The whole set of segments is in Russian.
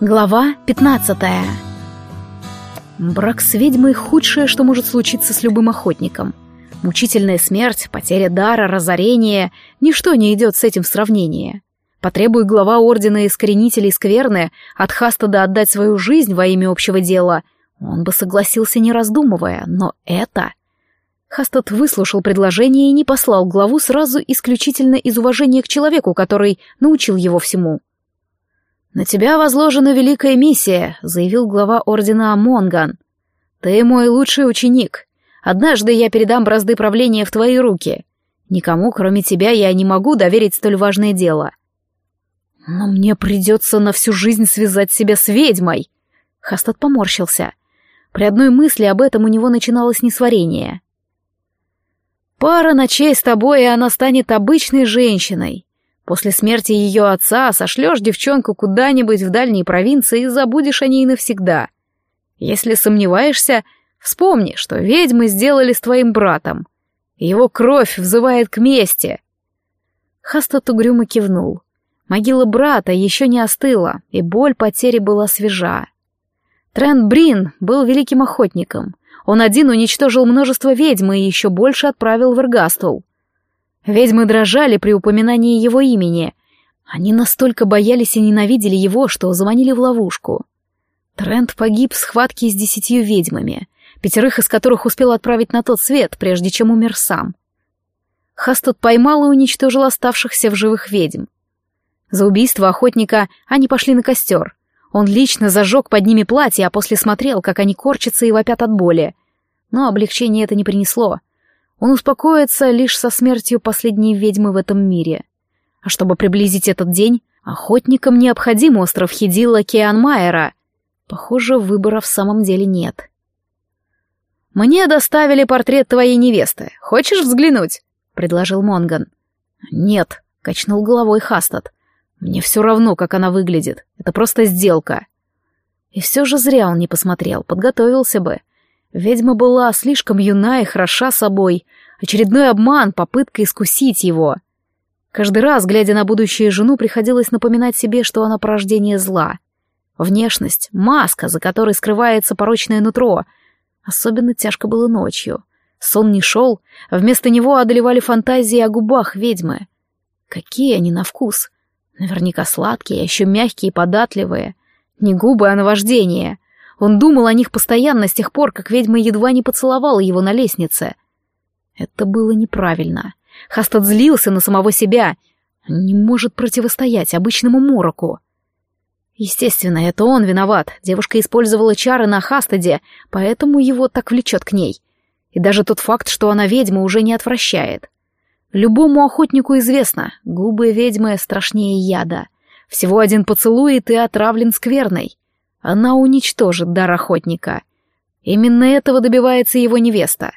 Глава 15 Брак с ведьмой — худшее, что может случиться с любым охотником. Мучительная смерть, потеря дара, разорение — ничто не идет с этим в сравнение. Потребует глава Ордена Искоренителей Скверны от Хастада отдать свою жизнь во имя общего дела, он бы согласился не раздумывая, но это... Хастад выслушал предложение и не послал главу сразу исключительно из уважения к человеку, который научил его всему. «На тебя возложена великая миссия», — заявил глава ордена Монган. «Ты мой лучший ученик. Однажды я передам бразды правления в твои руки. Никому, кроме тебя, я не могу доверить столь важное дело». «Но мне придется на всю жизнь связать себя с ведьмой», — Хастад поморщился. При одной мысли об этом у него начиналось несварение. «Пара ночей с тобой, и она станет обычной женщиной. После смерти ее отца сошлешь девчонку куда-нибудь в дальней провинции и забудешь о ней навсегда. Если сомневаешься, вспомни, что ведьмы сделали с твоим братом. Его кровь взывает к мести. Хастат угрюмо кивнул. Могила брата еще не остыла, и боль потери была свежа. Трент Брин был великим охотником. Он один уничтожил множество ведьм и еще больше отправил в Эргастул. Ведьмы дрожали при упоминании его имени. Они настолько боялись и ненавидели его, что заманили в ловушку. Трент погиб в схватке с десятью ведьмами, пятерых из которых успел отправить на тот свет, прежде чем умер сам. Хастад поймал и уничтожил оставшихся в живых ведьм. За убийство охотника они пошли на костер. Он лично зажег под ними платье, а после смотрел, как они корчатся и вопят от боли. Но облегчение это не принесло. Он успокоится лишь со смертью последней ведьмы в этом мире. А чтобы приблизить этот день, охотникам необходим остров Хидила Кианмайера. Похоже, выбора в самом деле нет. «Мне доставили портрет твоей невесты. Хочешь взглянуть?» — предложил Монган. «Нет», — качнул головой Хастад. «Мне все равно, как она выглядит. Это просто сделка». И все же зря он не посмотрел, подготовился бы. Ведьма была слишком юна и хороша собой. Очередной обман, попытка искусить его. Каждый раз, глядя на будущую жену, приходилось напоминать себе, что она порождение зла. Внешность — маска, за которой скрывается порочное нутро. Особенно тяжко было ночью. Сон не шел, вместо него одолевали фантазии о губах ведьмы. Какие они на вкус! Наверняка сладкие, а еще мягкие и податливые. Не губы, а наваждение — он думал о них постоянно с тех пор, как ведьма едва не поцеловала его на лестнице. Это было неправильно. Хастад злился на самого себя. Не может противостоять обычному мороку. Естественно, это он виноват. Девушка использовала чары на Хастаде, поэтому его так влечет к ней. И даже тот факт, что она ведьма, уже не отвращает. Любому охотнику известно, губы ведьмы страшнее яда. Всего один поцелуй, и ты отравлен скверной. Она уничтожит дар охотника. Именно этого добивается его невеста.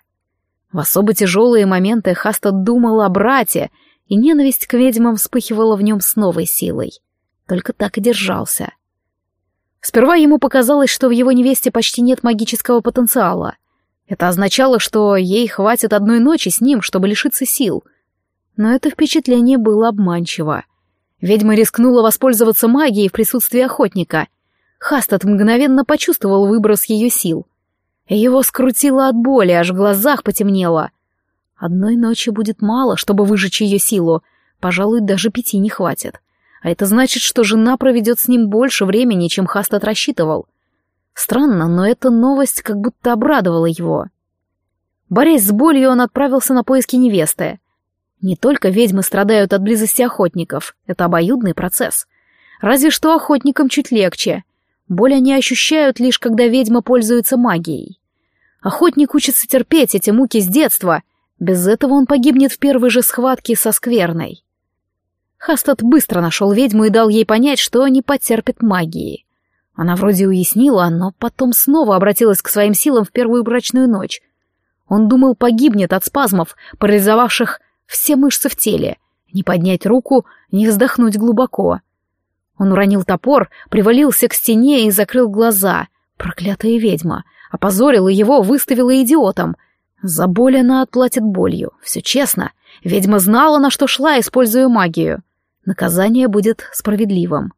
В особо тяжелые моменты Хастад думал о брате, и ненависть к ведьмам вспыхивала в нем с новой силой. Только так и держался. Сперва ему показалось, что в его невесте почти нет магического потенциала. Это означало, что ей хватит одной ночи с ним, чтобы лишиться сил. Но это впечатление было обманчиво. Ведьма рискнула воспользоваться магией в присутствии охотника — Хастад мгновенно почувствовал выброс ее сил. Его скрутило от боли, аж в глазах потемнело. Одной ночи будет мало, чтобы выжечь ее силу, пожалуй, даже пяти не хватит. А это значит, что жена проведет с ним больше времени, чем Хастад рассчитывал. Странно, но эта новость как будто обрадовала его. Борясь с болью, он отправился на поиски невесты. Не только ведьмы страдают от близости охотников, это обоюдный процесс. Разве что охотникам чуть легче. Боль они ощущают лишь, когда ведьма пользуется магией. Охотник учится терпеть эти муки с детства. Без этого он погибнет в первой же схватке со скверной. Хастад быстро нашел ведьму и дал ей понять, что не потерпит магии. Она вроде уяснила, но потом снова обратилась к своим силам в первую брачную ночь. Он думал, погибнет от спазмов, парализовавших все мышцы в теле. Не поднять руку, не вздохнуть глубоко — он уронил топор, привалился к стене и закрыл глаза. Проклятая ведьма. Опозорила его, выставила идиотом. За боль она отплатит болью. Все честно. Ведьма знала, на что шла, используя магию. Наказание будет справедливым.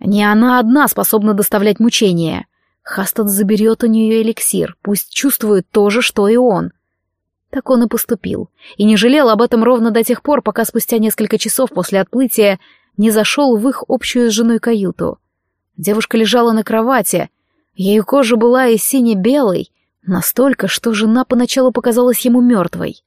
Не она одна способна доставлять мучения. Хастад заберет у нее эликсир, пусть чувствует то же, что и он. Так он и поступил, и не жалел об этом ровно до тех пор, пока спустя несколько часов после отплытия не зашел в их общую с женой каюту. Девушка лежала на кровати, ее кожа была и сине-белой, настолько, что жена поначалу показалась ему мертвой.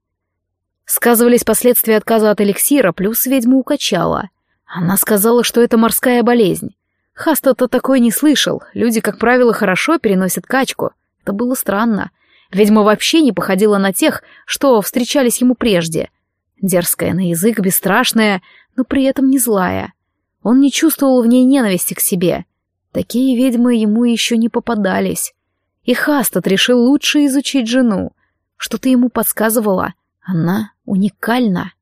Сказывались последствия отказа от эликсира, плюс ведьму укачала. Она сказала, что это морская болезнь. Хаста-то такой не слышал, люди, как правило, хорошо переносят качку. Это было странно. Ведьма вообще не походила на тех, что встречались ему прежде. Дерзкая на язык, бесстрашная, но при этом не злая. Он не чувствовал в ней ненависти к себе. Такие ведьмы ему еще не попадались. И Хастад решил лучше изучить жену. Что-то ему подсказывало. Она уникальна.